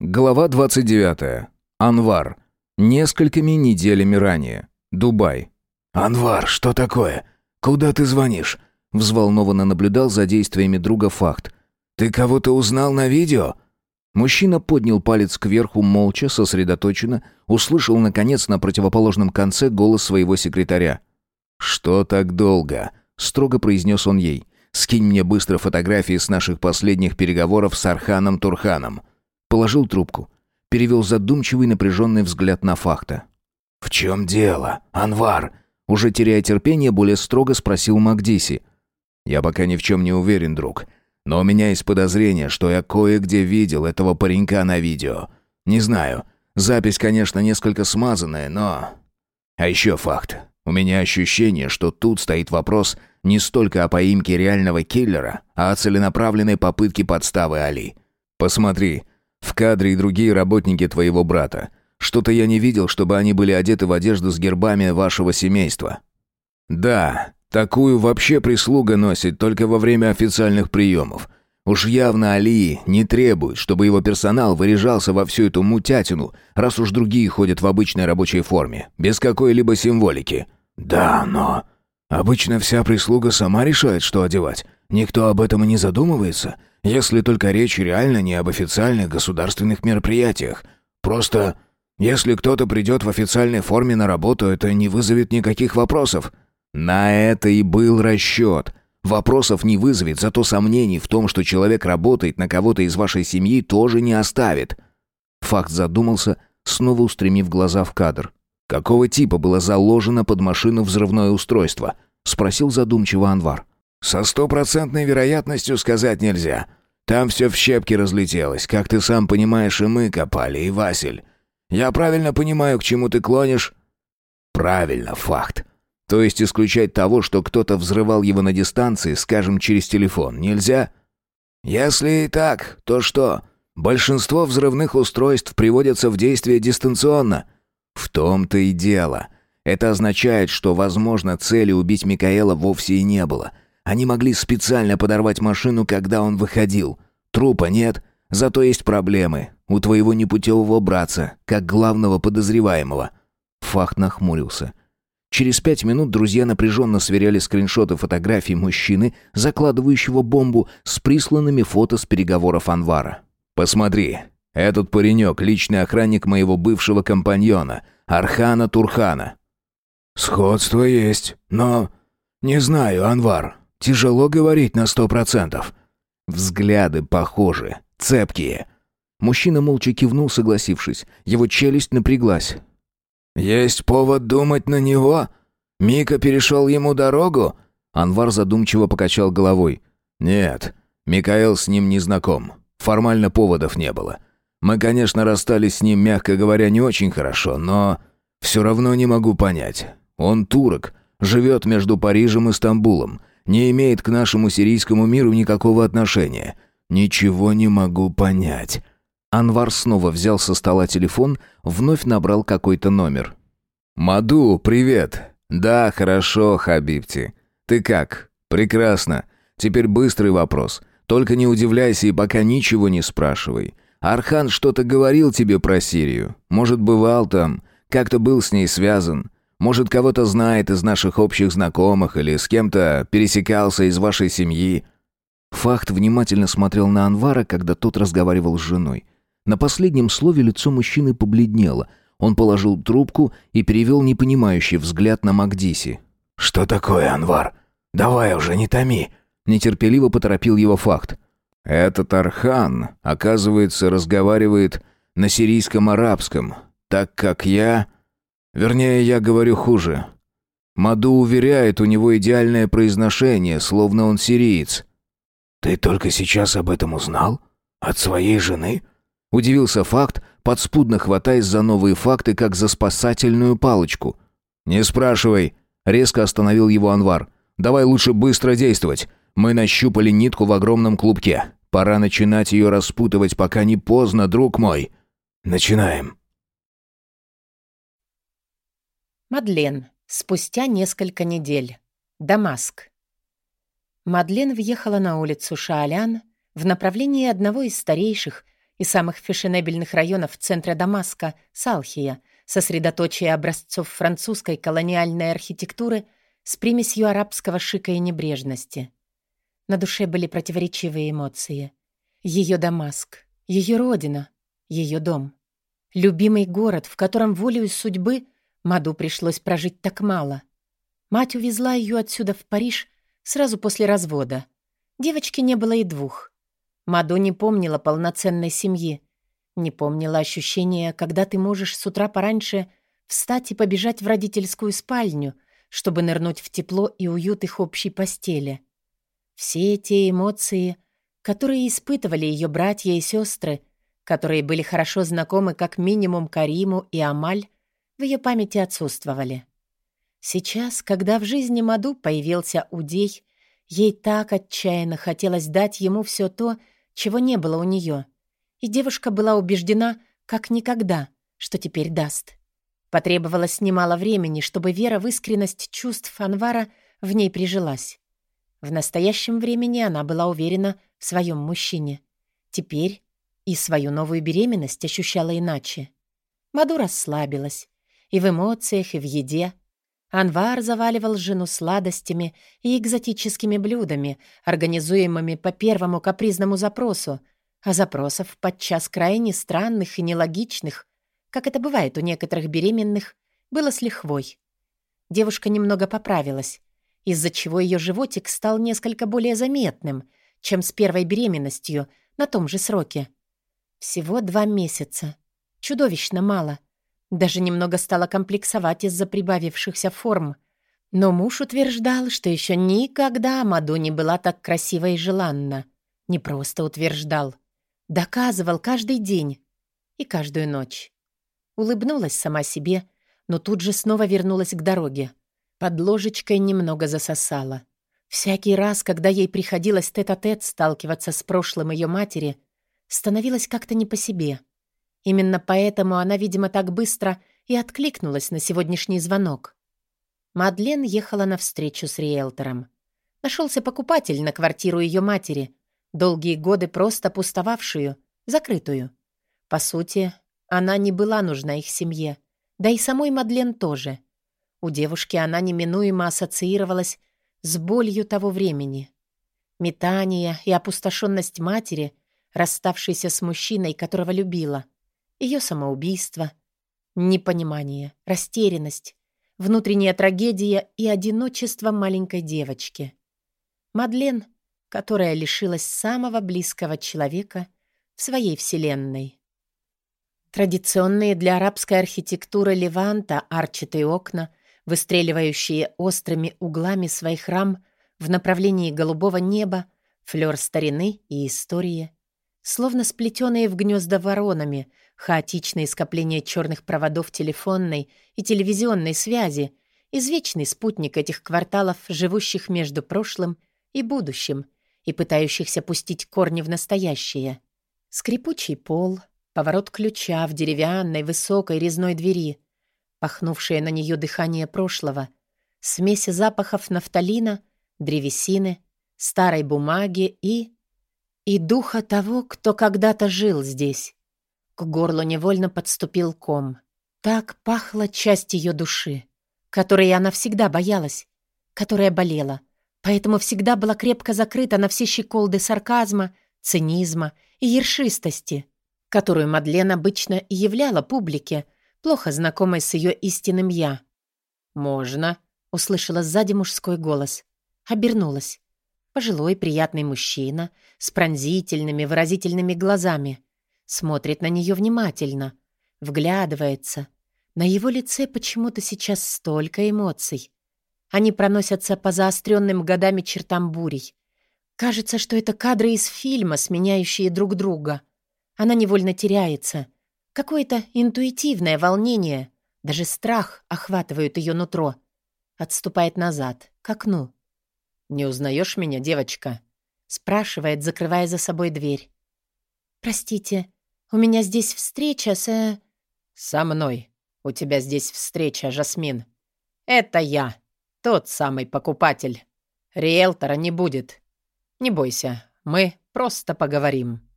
Глава 29. Анвар. Несколькими неделями ранее. Дубай. «Анвар, что такое? Куда ты звонишь?» Взволнованно наблюдал за действиями друга Факт. «Ты кого-то узнал на видео?» Мужчина поднял палец кверху молча, сосредоточенно, услышал, наконец, на противоположном конце голос своего секретаря. «Что так долго?» — строго произнес он ей. «Скинь мне быстро фотографии с наших последних переговоров с Арханом Турханом». Положил трубку. Перевел задумчивый напряженный взгляд на Фахта. «В чем дело, Анвар?» Уже теряя терпение, более строго спросил Макдиси. «Я пока ни в чем не уверен, друг. Но у меня есть подозрение, что я кое-где видел этого паренька на видео. Не знаю. Запись, конечно, несколько смазанная, но... А еще факт. У меня ощущение, что тут стоит вопрос не столько о поимке реального киллера, а о целенаправленной попытке подставы Али. Посмотри, в кадре и другие работники твоего брата. Что-то я не видел, чтобы они были одеты в одежду с гербами вашего семейства. Да, такую вообще прислуга носит только во время официальных приемов. Уж явно Али не требует, чтобы его персонал выряжался во всю эту мутятину, раз уж другие ходят в обычной рабочей форме, без какой-либо символики. Да, но... Обычно вся прислуга сама решает, что одевать. Никто об этом и не задумывается, если только речь реально не об официальных государственных мероприятиях. Просто если кто-то придет в официальной форме на работу, это не вызовет никаких вопросов». «На это и был расчет. Вопросов не вызовет, зато сомнений в том, что человек работает на кого-то из вашей семьи, тоже не оставит». Факт задумался, снова устремив глаза в кадр. «Какого типа было заложено под машину взрывное устройство?» — спросил задумчиво Анвар. «Со стопроцентной вероятностью сказать нельзя. Там все в щепки разлетелось, как ты сам понимаешь, и мы копали, и Василь. Я правильно понимаю, к чему ты клонишь?» «Правильно, факт. То есть исключать того, что кто-то взрывал его на дистанции, скажем, через телефон, нельзя?» «Если и так, то что? Большинство взрывных устройств приводятся в действие дистанционно». «В том-то и дело. Это означает, что, возможно, цели убить Микаэла вовсе и не было. Они могли специально подорвать машину, когда он выходил. Трупа нет, зато есть проблемы. У твоего непутевого братца, как главного подозреваемого». Фахт нахмурился. Через пять минут друзья напряженно сверяли скриншоты фотографий мужчины, закладывающего бомбу, с присланными фото с переговоров Анвара. «Посмотри, этот паренек — личный охранник моего бывшего компаньона, Архана Турхана». «Сходство есть, но... Не знаю, Анвар, тяжело говорить на сто процентов». «Взгляды похожи, цепкие». Мужчина молча кивнул, согласившись. Его челюсть напряглась. «Есть повод думать на него? Мика перешел ему дорогу?» Анвар задумчиво покачал головой. «Нет, Микаэл с ним не знаком. Формально поводов не было. Мы, конечно, расстались с ним, мягко говоря, не очень хорошо, но все равно не могу понять. Он турок, живет между Парижем и Стамбулом, не имеет к нашему сирийскому миру никакого отношения. Ничего не могу понять». Анвар снова взял со стола телефон, вновь набрал какой-то номер. «Маду, привет!» «Да, хорошо, Хабибти. Ты как?» «Прекрасно. Теперь быстрый вопрос. Только не удивляйся и пока ничего не спрашивай. Архан что-то говорил тебе про Сирию. Может, бывал там, как-то был с ней связан. Может, кого-то знает из наших общих знакомых или с кем-то пересекался из вашей семьи». Фахт внимательно смотрел на Анвара, когда тот разговаривал с женой. На последнем слове лицо мужчины побледнело. Он положил трубку и перевел непонимающий взгляд на Макдиси. «Что такое, Анвар? Давай уже, не томи!» Нетерпеливо поторопил его факт. «Этот Архан, оказывается, разговаривает на сирийском арабском, так как я... Вернее, я говорю хуже. Маду уверяет, у него идеальное произношение, словно он сириец». «Ты только сейчас об этом узнал? От своей жены?» Удивился факт, подспудно хватаясь за новые факты, как за спасательную палочку. «Не спрашивай», — резко остановил его Анвар. «Давай лучше быстро действовать. Мы нащупали нитку в огромном клубке. Пора начинать ее распутывать, пока не поздно, друг мой». «Начинаем». Мадлен. Спустя несколько недель. Дамаск. Мадлен въехала на улицу Шаалян в направлении одного из старейших и самых фешенебельных районов центра Дамаска, Салхия, сосредоточие образцов французской колониальной архитектуры с примесью арабского шика и небрежности. На душе были противоречивые эмоции. Ее Дамаск, ее родина, ее дом. Любимый город, в котором волею судьбы Маду пришлось прожить так мало. Мать увезла ее отсюда в Париж сразу после развода. Девочки не было и двух. Маду не помнила полноценной семьи, не помнила ощущения, когда ты можешь с утра пораньше встать и побежать в родительскую спальню, чтобы нырнуть в тепло и уют их общей постели. Все те эмоции, которые испытывали ее братья и сестры, которые были хорошо знакомы как минимум Кариму и Амаль, в ее памяти отсутствовали. Сейчас, когда в жизни Маду появился Удей, ей так отчаянно хотелось дать ему все то, чего не было у нее — и девушка была убеждена, как никогда, что теперь даст. Потребовалось немало времени, чтобы вера в искренность чувств Анвара в ней прижилась. В настоящем времени она была уверена в своем мужчине. Теперь и свою новую беременность ощущала иначе. Маду расслабилась. И в эмоциях, и в еде. Анвар заваливал жену сладостями и экзотическими блюдами, организуемыми по первому капризному запросу — а запросов подчас крайне странных и нелогичных, как это бывает у некоторых беременных, было с лихвой. Девушка немного поправилась, из-за чего ее животик стал несколько более заметным, чем с первой беременностью на том же сроке. Всего два месяца. Чудовищно мало. Даже немного стала комплексовать из-за прибавившихся форм. Но муж утверждал, что еще никогда Маду не была так красива и желанна. Не просто утверждал — Доказывал каждый день и каждую ночь. Улыбнулась сама себе, но тут же снова вернулась к дороге. Под ложечкой немного засосала. Всякий раз, когда ей приходилось тет-а-тет -тет сталкиваться с прошлым ее матери, становилось как-то не по себе. Именно поэтому она, видимо, так быстро и откликнулась на сегодняшний звонок. Мадлен ехала навстречу с риэлтором. Нашелся покупатель на квартиру ее матери, долгие годы просто пустовавшую, закрытую. По сути, она не была нужна их семье, да и самой Мадлен тоже. У девушки она неминуемо ассоциировалась с болью того времени. Метание и опустошенность матери, расставшейся с мужчиной, которого любила, ее самоубийство, непонимание, растерянность, внутренняя трагедия и одиночество маленькой девочки. Мадлен — которая лишилась самого близкого человека в своей вселенной. Традиционные для арабской архитектуры Леванта арчатые окна, выстреливающие острыми углами своих рам в направлении голубого неба, флёр старины и истории, словно сплетенные в гнезда воронами, хаотичные скопления черных проводов телефонной и телевизионной связи, извечный спутник этих кварталов, живущих между прошлым и будущим — и пытающихся пустить корни в настоящее. Скрипучий пол, поворот ключа в деревянной высокой резной двери, пахнувшее на нее дыхание прошлого, смесь запахов нафталина, древесины, старой бумаги и... и духа того, кто когда-то жил здесь. К горлу невольно подступил ком. Так пахла часть ее души, которой она всегда боялась, которая болела — поэтому всегда была крепко закрыта на все щеколды сарказма, цинизма и ершистости, которую Мадлен обычно являла публике, плохо знакомой с ее истинным «я». «Можно», — услышала сзади мужской голос. Обернулась. Пожилой приятный мужчина с пронзительными выразительными глазами. Смотрит на нее внимательно, вглядывается. На его лице почему-то сейчас столько эмоций. Они проносятся по заостренным годами чертам бурей. Кажется, что это кадры из фильма, сменяющие друг друга. Она невольно теряется. Какое-то интуитивное волнение, даже страх охватывает ее нутро. Отступает назад, к окну. «Не узнаешь меня, девочка?» спрашивает, закрывая за собой дверь. «Простите, у меня здесь встреча с...» э, «Со мной. У тебя здесь встреча, Жасмин. Это я». Тот самый покупатель. Риэлтора не будет. Не бойся, мы просто поговорим».